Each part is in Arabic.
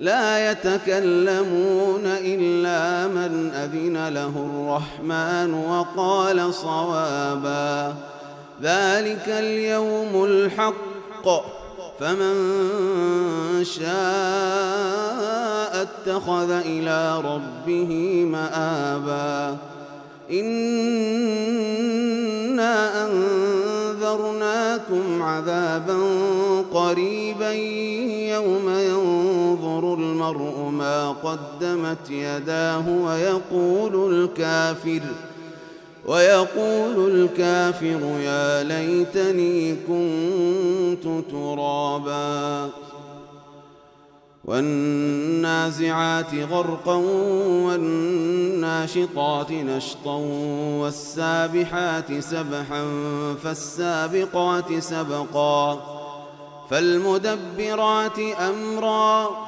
لا يتكلمون إلا من أذن له الرحمن وقال صوابا. ذلك اليوم الحق. فمن شاء اتخذ إلى ربه مآبا. إنا أنذرناكم عذابا قريبا يوم ينظر المرء ما قدمت يداه ويقول الكافر ويقول الكافر يا ليتني كنت ترابا. والنازعات غرقا والناشطات نشطا والسابحات سبحا فالسابقات سبقا فالمدبرات أمرا.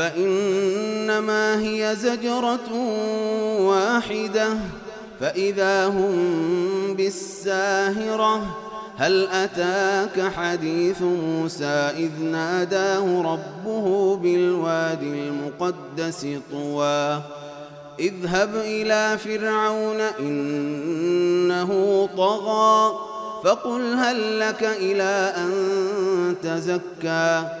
فإنما هي زجرة واحدة. فإذا هم بالساهرة هل أتاك حديث موسى إذ ناداه ربه بالوادي المقدس طوى. اذهب إلى فرعون إنه طغى فقل هل لك إلى أن تزكى؟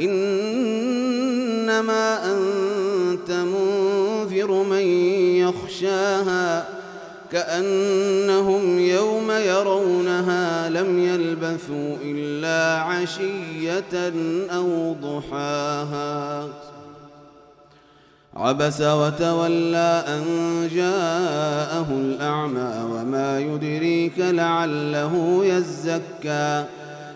إنما أنت منذر من يخشاها كأنهم يوم يرونها لم يلبثوا إلا عشية أو ضحاها. عبس وتولى أن جاءه الأعمى وما يدريك لعله يزكى.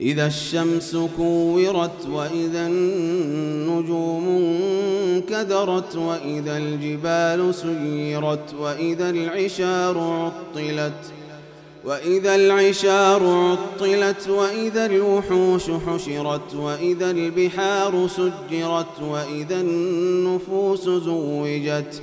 إذا الشمس كورت وإذا النجوم انكدرت وإذا الجبال سيرت وإذا العشار عطلت وإذا العشار عطلت وإذا الوحوش حشرت وإذا البحار سجرت وإذا النفوس زوجت